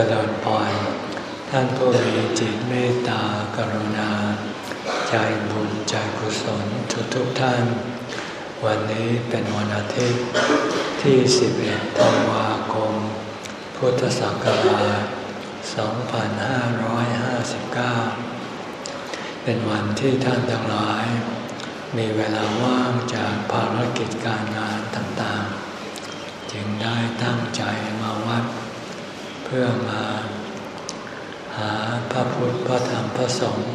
จริญพรท่านผู้มีจิตเมตตากรุณา ใจบุญใจกุศลทุกทุกท่าน วันนี้เป็นวันอาทิตย์ที่ 11 ธันวาคม พุทธศักราช 2559 เป็นวันที่ท่านทั้งหลาย มีเวลาว่างจากภารกิจการงานต่างๆ จึงได้ตั้งใจมาวัด พื่อมา หาพระพุทธพระธรรมพระสงฆ์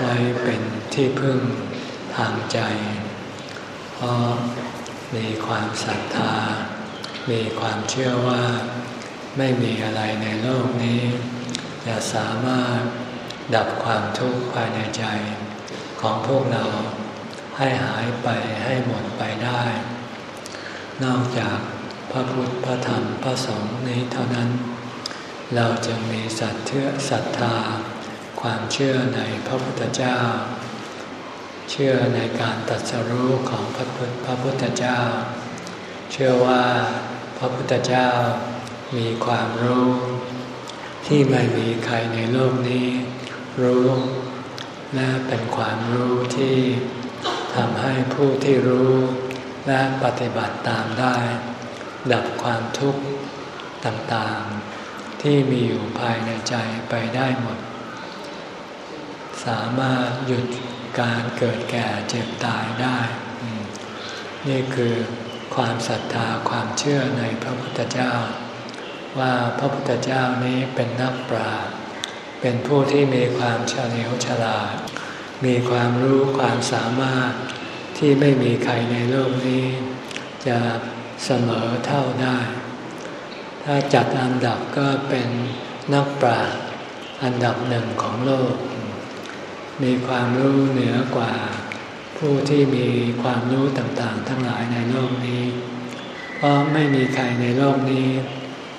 ไว้เป็นที่พึ่งทางใจ เพราะมีความศรัทธา มีความเชื่อว่าไม่มีอะไรในโลกนี้จะสามารถดับความทุกข์ภายในใจ ของพวกเราให้หายไปให้หมดไปได้ นอกจาก ระพุทธพระธรรมพระสงฆ์นี้เท่านั้น เราจึงมีสัตเชื่อศรัทธา ความเชื่อในพระพุทธเจ้า เชื่อในการตัดสรู้ของพระพุทธพระพุทธเจ้า เชื่อว่าพระพุทธเจ้ามีความรู้ที่ไม่มีใครในโลกนี้ รู้และเป็นความรู้ที่ทำให้ผู้ที่รู้และปฏิบัติตามได้ ดับความทุกข์ต่างๆ ที่มีอยู่ภายในใจไปได้หมด สามารถหยุดการเกิดแก่เจ็บตายได้ นี่คือความศรัทธาความเชื่อในพระพุทธเจ้า ว่าพระพุทธเจ้านี้เป็นนักปราชญ์เป็นผู้ที่มีความเฉลียวฉลาด มีความรู้ความสามารถที่ไม่มีใครในโลกนี้ จะ เสมอเท่าได้ ถ้าจัดอันดับก็เป็นนักปราชญ์อันดับหนึ่งของโลก มีความรู้เหนือกว่าผู้ที่มีความรู้ต่างๆ ทั้งหลายในโลกนี้ เพราะไม่มีใครในโลกนี้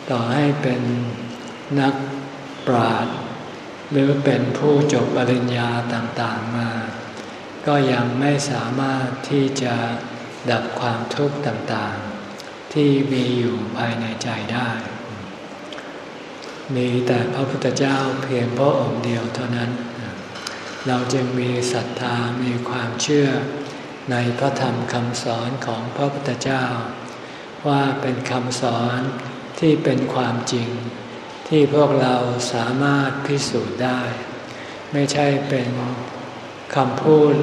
ต่อให้เป็นนักปราชญ์หรือเป็นผู้จบปริญญาต่างๆมา ก็ยังไม่สามารถที่จะดับความทุกข์ต่างๆ ที่มีอยู่ภายในใจได้ มีแต่พระพุทธเจ้าเพียงพระองค์เดียวเท่านั้น เราจึงมีศรัทธามีความเชื่อในพระธรรมคำสอนของพระพุทธเจ้า ว่าเป็นคำสอนที่เป็นความจริง ที่พวกเราสามารถพิสูจน์ได้ ไม่ใช่เป็นคำพูด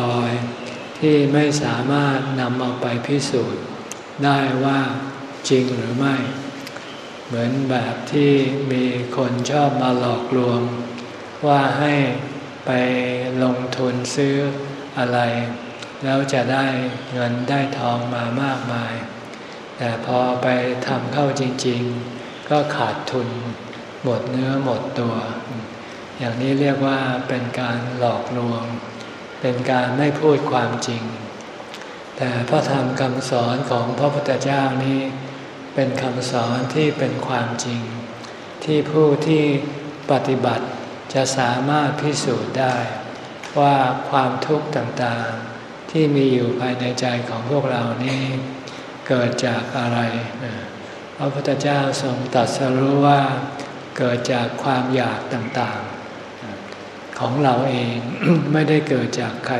ลอยๆ ที่ไม่สามารถนำเอาไปพิสูจน์ ได้ว่าจริงหรือไม่ เหมือนแบบที่มีคนชอบมาหลอกลวง ว่าให้ไปลงทุนซื้ออะไร แล้วจะได้เงินได้ทองมามากมาย แต่พอไปทำเข้าจริง ๆ ก็ขาดทุน หมดเนื้อหมดตัว อย่างนี้เรียกว่าเป็นการหลอกลวง เป็นการไม่พูดความจริง แต่พระธรรมคำสอนของพระพุทธเจ้านี้ เป็นคำสอนที่เป็นความจริง ที่ผู้ที่ปฏิบัติจะสามารถพิสูจน์ได้ ว่าความทุกข์ต่างๆ ที่มีอยู่ภายในใจของพวกเรานี้เกิดจากอะไร พระพุทธเจ้าทรงตรัสรู้ว่าเกิดจากความอยากต่างๆ ของเราเองไม่ได้เกิดจากใคร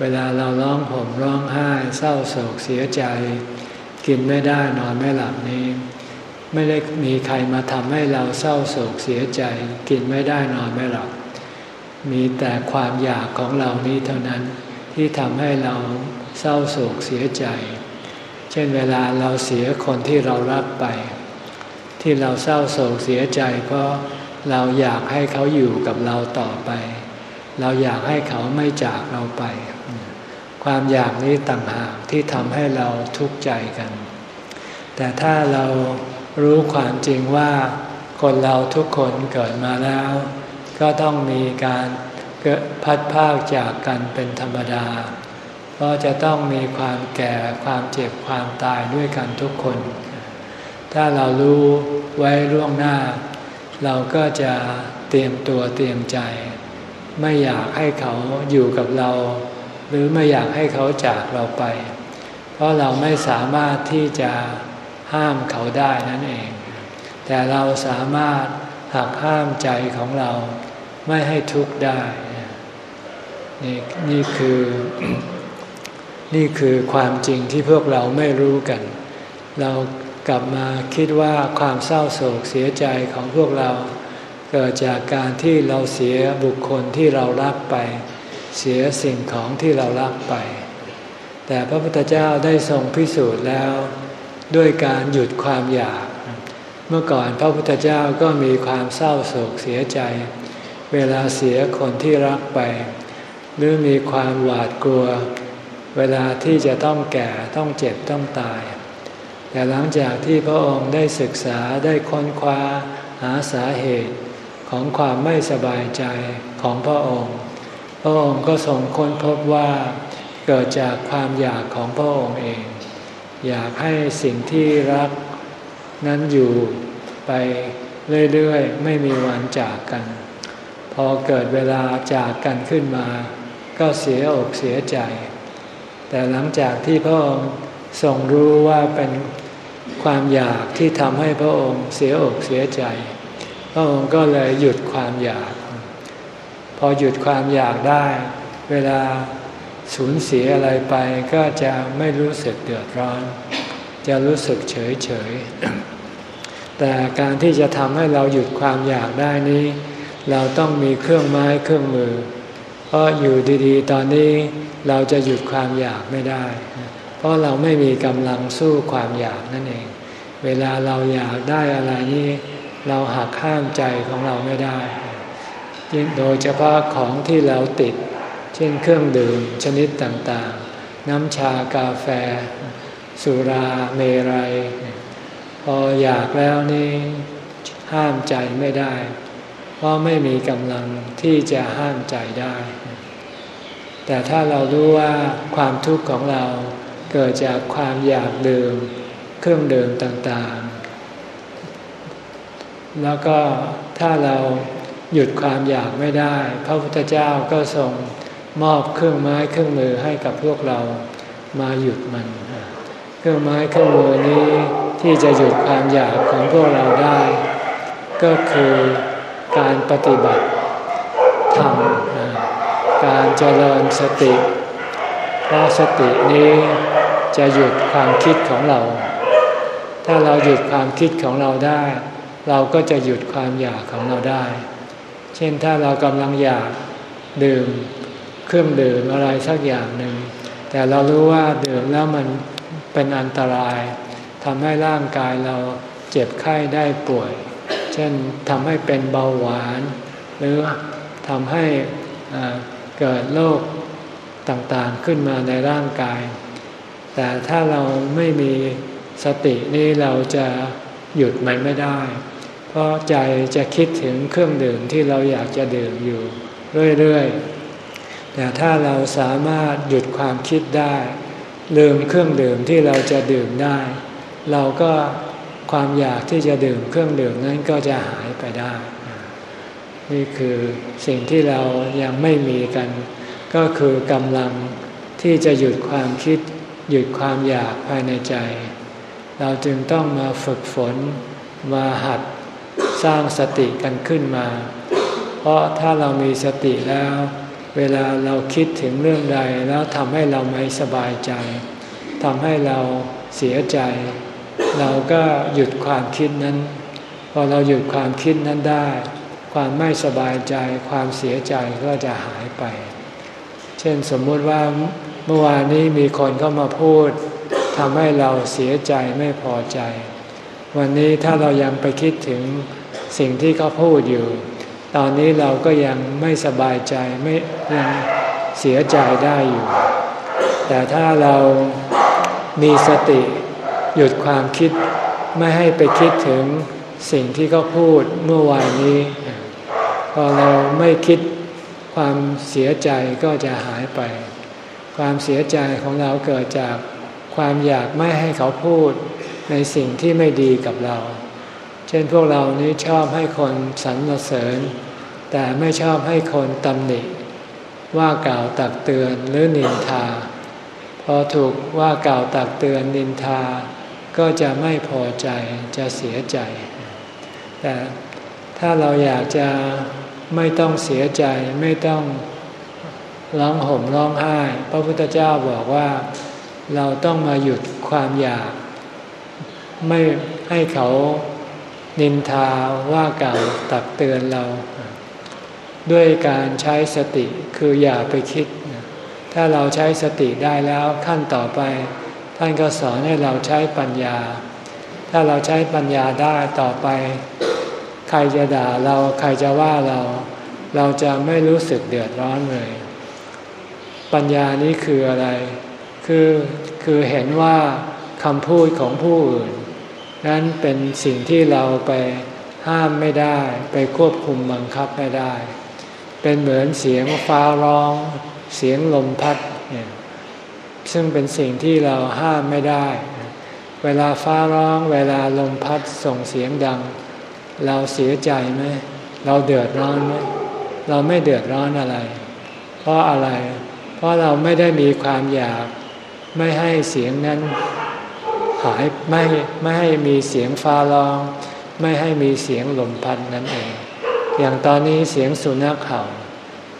เวลาเราร้องห่มร้องไห้ เศร้าโศกเสียใจ กินไม่ได้นอนไม่หลับนี้ ไม่ได้มีใครมาทำให้เราเศร้าโศกเสียใจ กินไม่ได้นอนไม่หลับ มีแต่ความอยากของเรานี้เท่านั้นที่ทำให้เราเศร้าโศกเสียใจ เช่นเวลาเราเสียคนที่เรารักไป ที่เราเศร้าโศกเสียใจ เพราะเราอยากให้เขาอยู่กับเราต่อไป เราอยากให้เขาไม่จากเราไป ความอยากนี้ต่างหากที่ทำให้เราทุกข์ใจกัน แต่ถ้าเรารู้ความจริงว่าคนเราทุกคนเกิดมาแล้ว ก็ต้องมีการพัดพากจากกันเป็นธรรมดา เพราะจะต้องมีความแก่ความเจ็บความตายด้วยกันทุกคน ถ้าเรารู้ไว้ล่วงหน้า เราก็จะเตรียมตัวเตรียมใจ ไม่อยากให้เขาอยู่กับเรา หรือไม่อยากให้เขาจากเราไป เพราะเราไม่สามารถที่จะห้ามเขาได้นั่นเอง แต่เราสามารถหักห้ามใจของเราไม่ให้ทุกข์ได้ นี่นี่คือนี่คือความจริงที่พวกเราไม่รู้กัน เรากลับมาคิดว่าความเศร้าโศกเสียใจของพวกเรา เกิดจากการที่เราเสียบุคคลที่เรารักไป เสียสิ่งของที่เรารักไป แต่พระพุทธเจ้าได้ทรงพิสูจน์แล้ว ด้วยการหยุดความอยาก เมื่อก่อนพระพุทธเจ้าก็มีความเศร้าโศกเสียใจ เวลาเสียคนที่รักไป หรือมีความหวาดกลัว เวลาที่จะต้องแก่ต้องเจ็บต้องตายแต่หลังจากที่พระองค์ได้ศึกษาได้ค้นคว้าหาสาเหตุของความไม่สบายใจของพระองค์ ระองค์ก็ทรงค้นพบว่าเกิดจากความอยากของพระองค์เอง อยากให้สิ่งที่รักนั้นอยู่ไปเรื่อยๆ ไม่มีวันจากกัน พอเกิดเวลาจากกันขึ้นมา ก็เสียอกเสียใจ แต่หลังจากที่พระองค์ทรงรู้ว่าเป็นความอยากที่ทำให้พระองค์เสียอกเสียใจ พระองค์ก็เลยหยุดความอยาก พอหยุดความอยากได้ เวลาสูญเสียอะไรไปก็จะไม่รู้สึกเดือดร้อน จะรู้สึกเฉยเฉยแต่การที่จะทำให้เราหยุดความอยากได้นี้ เราต้องมีเครื่องไม้เครื่องมือ เพราะอยู่ดีๆ ตอนนี้เราจะหยุดความอยากไม่ได้ เพราะเราไม่มีกำลังสู้ความอยากนั่นเอง เวลาเราอยากได้อะไรนี่เราหักห้ามใจของเราไม่ได้ โดยเฉพาะของที่เราติด เช่นเครื่องดื่มชนิดต่างๆ น้ำชากาแฟ สุราเมรัย พออยากแล้วนี่ห้ามใจไม่ได้ เพราะไม่มีกำลังที่จะห้ามใจได้ แต่ถ้าเรารู้ว่าความทุกข์ของเราเกิดจากความอยากดื่มเครื่องดื่มต่างๆ แล้วก็ถ้าเรา หยุดความอยากไม่ได้ พระพุทธเจ้าก็ทรงมอบเครื่องไม้เครื่องมือให้กับพวกเรามาหยุดมัน เครื่องไม้เครื่องมือนี้ที่จะหยุดความอยากของพวกเราได้ ก็คือการปฏิบัติธรรมการเจริญสติเพราะสตินี้จะหยุดความคิดของเรา ถ้าเราหยุดความคิดของเราได้ เราก็จะหยุดความอยากของเราได้ เช่นถ้าเรากำลังอยากดื่มเครื่องดื่มอะไรสักอย่างหนึ่ง แต่เรารู้ว่าดื่มแล้วมันเป็นอันตรายทำให้ร่างกายเราเจ็บไข้ได้ป่วย เช่นทำให้เป็นเบาหวาน หรือทำให้เกิดโรคต่างๆขึ้นมาในร่างกาย แต่ถ้าเราไม่มีสตินี่เราจะหยุดมันไม่ได้ พราะใจจะคิดถึงเครื่องดื่มที่เราอยากจะดื่มอยู่เรื่อยๆ แต่ถ้าเราสามารถหยุดความคิดได้ลืมเครื่องดื่มที่เราจะดื่มได้ เราก็ความอยากที่จะดื่มเครื่องดื่มนั้นก็จะหายไปได้ นี่คือสิ่งที่เรายังไม่มีกัน ก็คือกำลังที่จะหยุดความคิด หยุดความอยากภายในใจ เราจึงต้องมาฝึกฝนมาหัด สร้างสติกันขึ้นมา เพราะถ้าเรามีสติแล้ว เวลาเราคิดถึงเรื่องใดแล้วทำให้เราไม่สบายใจทำให้เราเสียใจ เราก็หยุดความคิดนั้น พอเราหยุดความคิดนั้นได้ ความไม่สบายใจ ความเสียใจก็จะหายไป เช่นสมมุติว่าเมื่อวานนี้มีคนเข้ามาพูดทำให้เราเสียใจไม่พอใจ วันนี้ถ้าเรายังไปคิดถึง สิ่งที่เขาพูดอยู่ ตอนนี้เราก็ยังไม่สบายใจไม่ยังเสียใจได้อยู่ แต่ถ้าเรามีสติหยุดความคิดไม่ให้ไปคิดถึงสิ่งที่เขาพูดเมื่อวานนี้ พอเราไม่คิดความเสียใจก็จะหายไป ความเสียใจของเราเกิดจากความอยากไม่ให้เขาพูดในสิ่งที่ไม่ดีกับเรา เช่นพวกเรานี้ชอบให้คนสรรเสริญ แต่ไม่ชอบให้คนตำหนิ ว่ากล่าวตักเตือนหรือนินทา พอถูกว่ากล่าวตักเตือนนินทา ก็จะไม่พอใจจะเสียใจ แต่ถ้าเราอยากจะไม่ต้องเสียใจไม่ต้องร้องห่มร้องไห้ พระพุทธเจ้าบอกว่าเราต้องมาหยุดความอยาก ไม่ให้เขา นินทาว่ากล่าวตักเตือนเรา ด้วยการใช้สติคืออย่าไปคิด ถ้าเราใช้สติได้แล้วขั้นต่อไป ท่านก็สอนให้เราใช้ปัญญา ถ้าเราใช้ปัญญาได้ต่อไป ใครจะด่าเราใครจะว่าเรา เราจะไม่รู้สึกเดือดร้อนเลย ปัญญานี้คืออะไร คือคือเห็นว่าคำพูดของผู้อื่น นั้นเป็นสิ่งที่เราไปห้ามไม่ได้ ไปควบคุมบังคับไม่ได้ เป็นเหมือนเสียงฟ้าร้อง เสียงลมพัดเนี่ยซึ่งเป็นสิ่งที่เราห้ามไม่ได้ เวลาฟ้าร้อง เวลาลมพัดส่งเสียงดัง เราเสียใจไหมเราเดือดร้อนไหมเราไม่เดือดร้อนอะไร เพราะอะไร เพราะเราไม่ได้มีความอยากไม่ให้เสียงนั้น หายไม่ไม่ให้มีเสียงฟ้าร้อง ไม่ให้มีเสียงลมพัดนั่นเอง อย่างตอนนี้เสียงสุนัขเห่า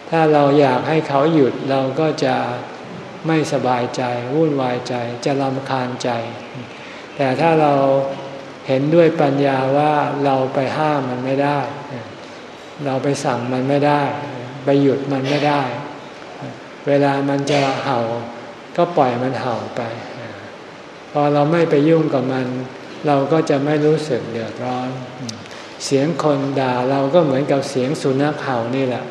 ถ้าเราอยากให้เขาหยุดเราก็จะไม่สบายใจ วุ่นวายใจจะลำคาญใจ แต่ถ้าเราเห็นด้วยปัญญาว่าเราไปห้ามมันไม่ได้ เราไปสั่งมันไม่ได้ ไปหยุดมันไม่ได้ เวลามันจะเห่า ก็ปล่อยมันเห่าไป พอเราไม่ไปยุ่งกับมัน เราก็จะไม่รู้สึกเดือดร้อน เสียงคนด่าเราก็เหมือนกับเสียงสุนัขเห่านี่แหละ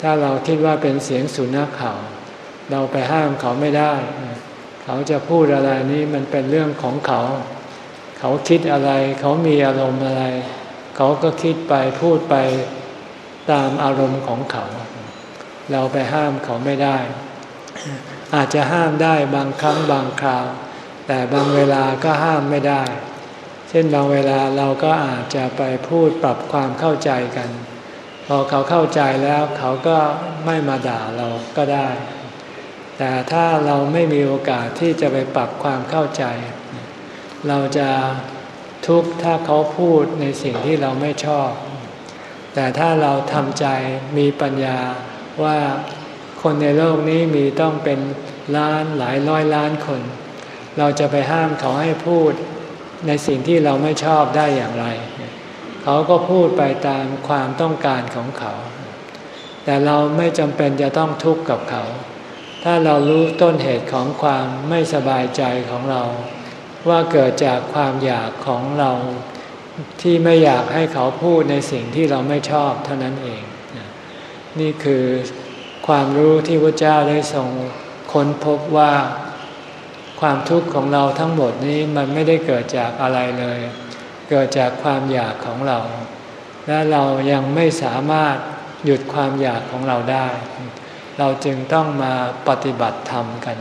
ถ้าเราคิดว่าเป็นเสียงสุนัขเห่า เราไปห้ามเขาไม่ได้ เขาจะพูดอะไรนี่มันเป็นเรื่องของเขา เขาคิดอะไร เขามีอารมณ์อะไร เขาก็คิดไปพูดไปตามอารมณ์ของเขา เราไปห้ามเขาไม่ได้ อาจจะห้ามได้บางครั้งบางคราว แต่บางเวลาก็ห้ามไม่ได้ เช่นบางเวลาเราก็อาจจะไปพูดปรับความเข้าใจกัน พอเขาเข้าใจแล้วเขาก็ไม่มาด่าเราก็ได้ แต่ถ้าเราไม่มีโอกาสที่จะไปปรับความเข้าใจ เราจะทุกข์ถ้าเขาพูดในสิ่งที่เราไม่ชอบ แต่ถ้าเราทำใจมีปัญญาว่าคนในโลกนี้มีต้องเป็นล้านหลายร้อยล้านคน เราจะไปห้ามเขาให้พูดในสิ่งที่เราไม่ชอบได้อย่างไร เขาก็พูดไปตามความต้องการของเขา แต่เราไม่จำเป็นจะต้องทุกข์กับเขา ถ้าเรารู้ต้นเหตุของความไม่สบายใจของเรา ว่าเกิดจากความอยากของเราที่ไม่อยากให้เขาพูดในสิ่งที่เราไม่ชอบเท่านั้นเอง นี่คือความรู้ที่พระเจ้าได้ทรงค้นพบว่า ความทุกข์ของเราทั้งหมดนี้มันไม่ได้เกิดจากอะไรเลย เกิดจากความอยากของเรา และเรายังไม่สามารถหยุดความอยากของเราได้ เราจึงต้องมาปฏิบัติธรรมกัน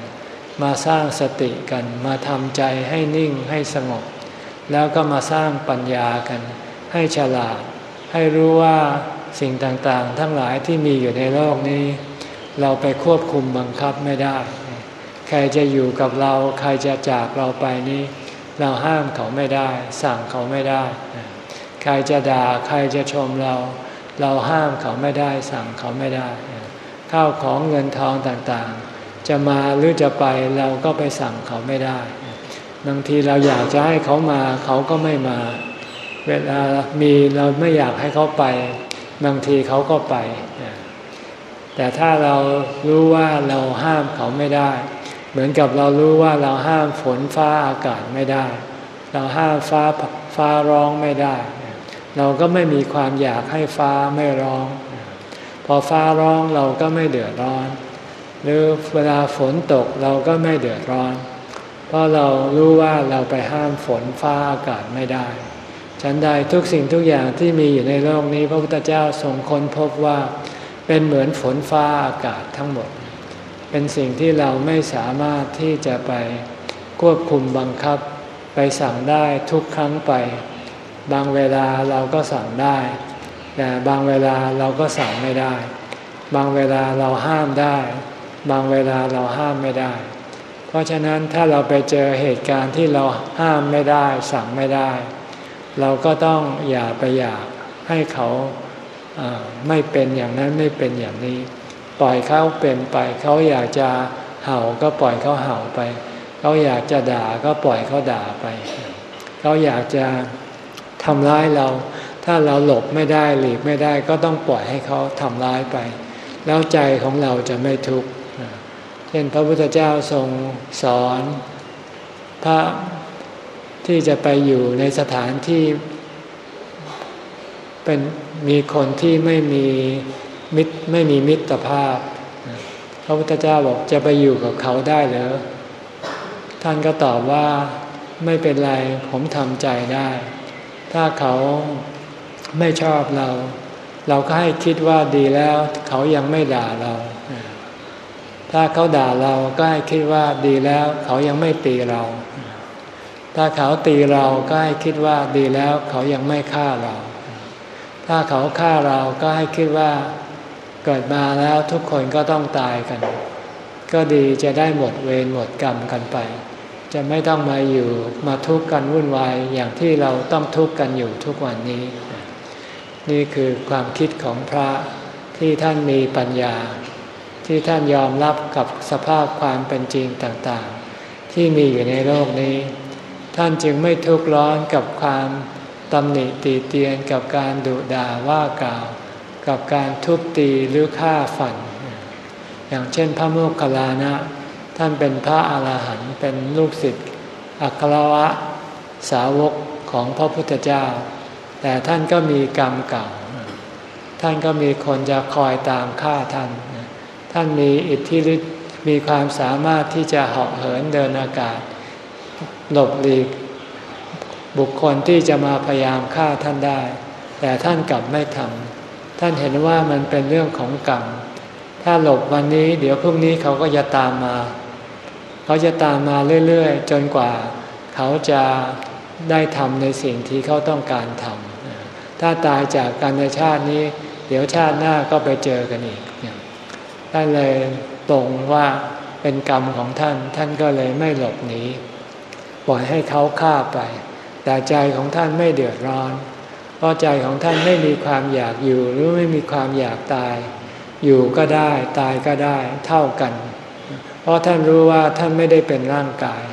มาสร้างสติกัน มาทำใจให้นิ่งให้สงบ แล้วก็มาสร้างปัญญากัน ให้ฉลาด ให้รู้ว่าสิ่งต่างๆ ทั้งหลายที่มีอยู่ในโลกนี้ เราไปควบคุมบังคับไม่ได้ ใครจะอยู่กับเรา ใครจะจากเราไปนี้ เราห้ามเขาไม่ได้ สั่งเขาไม่ได้ ใครจะด่าใครจะชมเรา เราห้ามเขาไม่ได้ สั่งเขาไม่ได้ ข้าวของเงินทองต่างๆ จะมาหรือจะไปเราก็ไปสั่งเขาไม่ได้บางทีเราอยากจะให้เขามาเขาก็ไม่มา เวลามีเราไม่อยากให้เขาไป บางทีเขาก็ไป แต่ถ้าเรารู้ว่าเราห้ามเขาไม่ได้ เหมือนกับเรารู้ว่าเราห้ามฝนฟ้าอากาศไม่ได้ เราห้ามฟ้าฟ้าร้องไม่ได้ เราก็ไม่มีความอยากให้ฟ้าไม่ร้อง พอฟ้าร้องเราก็ไม่เดือดร้อน หรือเวลาฝนตกเราก็ไม่เดือดร้อน เพราะเรารู้ว่าเราไปห้ามฝนฟ้าอากาศไม่ได้ฉันใดทุกสิ่งทุกอย่างที่มีอยู่ในโลกนี้ พระพุทธเจ้าทรงค้นพบว่าเป็นเหมือนฝนฟ้าอากาศทั้งหมด เป็นสิ่งที่เราไม่สามารถที่จะไปควบคุมบังคับ ไปสั่งได้ทุกครั้งไป บางเวลาเราก็สั่งได้ แต่บางเวลาเราก็สั่งไม่ได้ บางเวลาเราห้ามได้ บางเวลาเราห้ามไม่ได้ เพราะฉะนั้นถ้าเราไปเจอเหตุการณ์ที่เราห้ามไม่ได้ สั่งไม่ได้ เราก็ต้องอย่าไปอยากให้เขาไม่เป็นอย่างนั้นไม่เป็นอย่างนี้ ปล่อยเขาเป็นไป เขาอยากจะเห่าก็ปล่อยเขาเห่าไป เขาอยากจะด่าก็ปล่อยเขาด่าไป เขาอยากจะทำร้ายเรา ถ้าเราหลบไม่ได้หลีกไม่ได้ก็ต้องปล่อยให้เขาทำร้ายไป แล้วใจของเราจะไม่ทุกข์เช่นพระพุทธเจ้าทรงสอนพระที่จะไปอยู่ในสถานที่เป็นมีคนที่ไม่มี มิตรไม่มีมิตรภาพ พระพุทธเจ้าบอกจะไปอยู่กับเขาได้หรือท่านก็ตอบว่าไม่เป็นไรผมทำใจได้ ถ้าเขาไม่ชอบเรา เราก็ให้คิดว่าดีแล้ว เขายังไม่ด่าเรา ถ้าเขาด่าเราก็ให้คิดว่าดีแล้ว เขายังไม่ตีเรา ถ้าเขาตีเราก็ให้คิดว่าดีแล้ว เขายังไม่ฆ่าเรา ถ้าเขาฆ่าเราก็ให้คิดว่า เกิดมาแล้วทุกคนก็ต้องตายกัน ก็ดีจะได้หมดเวรหมดกรรมกันไป จะไม่ต้องมาอยู่มาทุกข์กันวุ่นวายอย่างที่เราต้องทุกข์กันอยู่ทุกวันนี้ นี่คือความคิดของพระที่ท่านมีปัญญา ที่ท่านยอมรับกับสภาพความเป็นจริงต่างๆ ที่มีอยู่ในโลกนี้ ท่านจึงไม่ทุกข์ร้อนกับความตำหนิตีเตียนกับการดุด่าว่ากล่าว กับการทุบตีหรือฆ่าฝัน อย่างเช่นพระโมคคัลลานะ ท่านเป็นพระอาหารหันต์เป็นลูกศิษย์อัครวะสาวกของพระพุทธเจ้า แต่ท่านก็มีกรรมเก่า ท่านก็มีคนจะคอยตามฆ่าท่าน ท่านมีอิทธิฤทธิ์มีความสามารถที่จะเหาะเหินเดินอากาศ หลบหลีก บุคคลที่จะมาพยายามฆ่าท่านได้ แต่ท่านกลับไม่ทำ ท่านเห็นว่ามันเป็นเรื่องของกรรม ถ้าหลบวันนี้ เดี๋ยวพรุ่งนี้เขาก็จะตามมา เขาจะตามมาเรื่อยๆ จนกว่า เขาจะได้ทำในสิ่งที่เขาต้องการทำ ถ้าตายจากการในชาตินี้ เดี๋ยวชาติหน้าก็ไปเจอกันอีกท่านเลยตรงว่าเป็นกรรมของท่าน ท่านก็เลยไม่หลบหนี ปล่อยให้เขาฆ่าไป แต่ใจของท่านไม่เดือดร้อน เพราะใจของท่านไม่มีความอยากอยู่หรือไม่มีความอยากตาย อยู่ก็ได้ตายก็ได้เท่ากัน เพราะท่านรู้ว่าท่านไม่ได้เป็นร่างกาย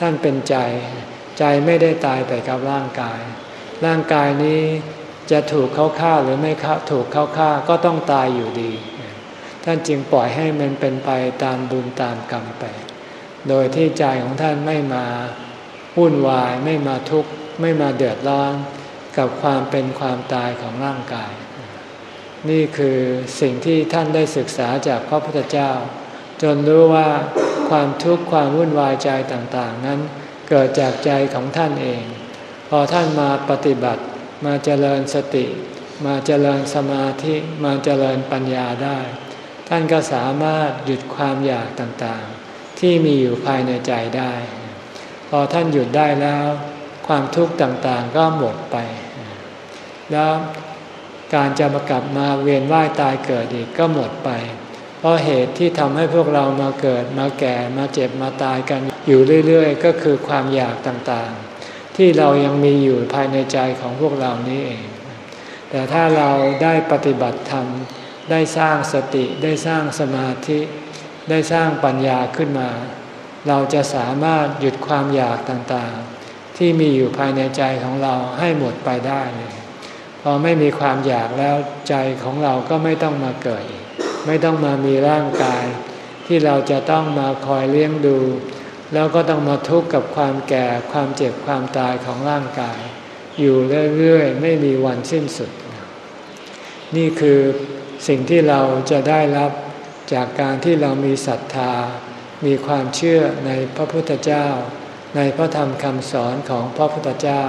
ท่านเป็นใจ ใจไม่ได้ตายไปกับร่างกาย ร่างกายนี้จะถูกเขาฆ่าหรือไม่ถูกเขาฆ่าก็ต้องตายอยู่ดี ท่านจึงปล่อยให้มันเป็นไปตามบุญตามกรรมไป โดยที่ใจของท่านไม่มาวุ่นวายไม่มาทุกข์ไม่มาเดือดร้อน กับความเป็นความตายของร่างกาย นี่คือสิ่งที่ท่านได้ศึกษาจากพระพุทธเจ้า จนรู้ว่าความทุกข์ความวุ่นวายใจต่างๆ นั้นเกิดจากใจของท่านเอง พอท่านมาปฏิบัติมาเจริญสติ มาเจริญสมาธิมาเจริญปัญญาได้ ท่านก็สามารถหยุดความอยากต่างๆ ที่มีอยู่ภายในใจได้ พอท่านหยุดได้แล้ว ความทุกข์ต่างๆก็หมดไป แล้วการจะมากลับมาเวียนว่ายตายเกิดอีกก็หมดไป เพราะเหตุที่ทำให้พวกเรามาเกิดมาแก่มาเจ็บมาตายกันอยู่เรื่อยๆ ก็คือความอยากต่างๆ ที่เรายังมีอยู่ภายในใจของพวกเรานี้เอง แต่ถ้าเราได้ปฏิบัติธรรม ได้สร้างสติได้สร้างสมาธิ ได้สร้างปัญญาขึ้นมา เราจะสามารถหยุดความอยากต่างๆ ที่มีอยู่ภายในใจของเราให้หมดไปได้พอไม่มีความอยากแล้วใจของเราก็ไม่ต้องมาเกิดอีกไม่ต้องมามีร่างกาย ที่เราจะต้องมาคอยเลี้ยงดู แล้วก็ต้องมาทุกข์กับความแก่ความเจ็บความตายของร่างกาย อยู่เรื่อยๆไม่มีวันสิ้นสุด นี่คือสิ่งที่เราจะได้รับจากการที่เรามีศรัทธา มีความเชื่อในพระพุทธเจ้า ในพระธรรมคำสอนของพระพุทธเจ้า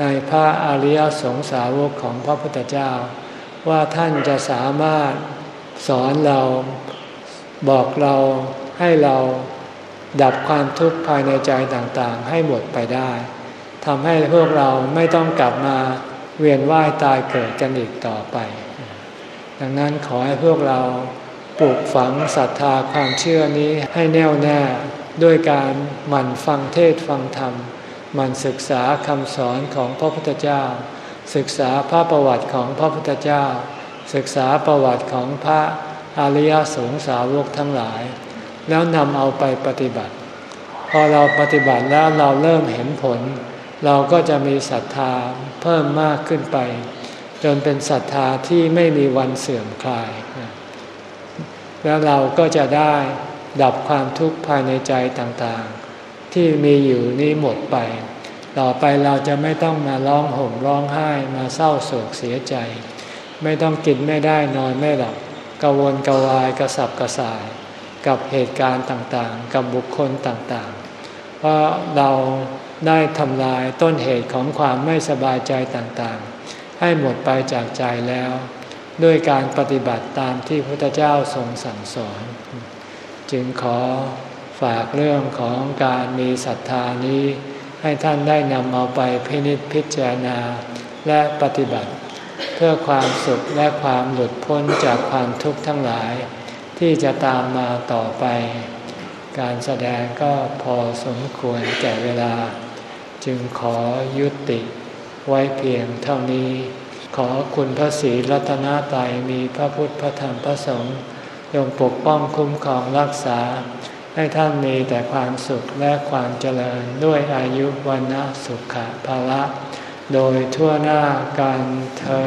ในพระอริยสงสาวกของพระพุทธเจ้า ว่าท่านจะสามารถสอนเราบอกเราให้เราดับความทุกข์ภายในใจต่างๆ ให้หมดไปได้ทำให้พวกเราไม่ต้องกลับมาเวียนว่ายตายเกิดกันอีกต่อไป ดังนั้นขอให้พวกเราปลูกฝังศรัทธาความเชื่อนี้ให้แน่วแน่ ด้วยการหมั่นฟังเทศฟังธรรมหมั่นศึกษาคำสอนของพระพุทธเจ้า ศึกษาพระประวัติของพระพุทธเจ้า ศึกษาประวัติของพระอริยสงสาวกทั้งหลาย แล้วนำเอาไปปฏิบัติ พอเราปฏิบัติแล้วเราเริ่มเห็นผล เราก็จะมีศรัทธาเพิ่มมากขึ้นไป จนเป็นศรัทธาที่ไม่มีวันเสื่อมคลาย แล้วเราก็จะได้ ดับความทุกข์ภายในใจต่างๆ ที่มีอยู่นี้หมดไป ต่อไปเราจะไม่ต้องมาร้องห่มร้องไห้มาเศร้าโศกเสียใจ ไม่ต้องกินไม่ได้นอนไม่หลับกวนกวายกระสับกระส่าย กับเหตุการณ์ต่างๆ กับบุคคลต่างๆ เพราะเราได้ทำลายต้นเหตุของความไม่สบายใจต่างๆ ให้หมดไปจากใจแล้ว ด้วยการปฏิบัติตามที่พระพุทธเจ้าทรงสั่งสอน จึงขอฝากเรื่องของการมีศรัทธานี้ ให้ท่านได้นำเอาไปพินิจพิจารณาและปฏิบัติ เพื่อความสุขและความหลุดพ้นจากความทุกข์ทั้งหลาย ที่จะตามมาต่อไป การแสดงก็พอสมควรแก่เวลา จึงขอยุติไว้เพียงเท่านี้ ขอคุณพระศรีรัตนตรัยมีพระพุทธพระธรรมพระสงฆ์ ยงปกป้องคุ้มครองรักษา ให้ท่านมีแต่ความสุขและความเจริญด้วยอายุวันนะสุขภาละ โดยทั่วหน้ากันเธอ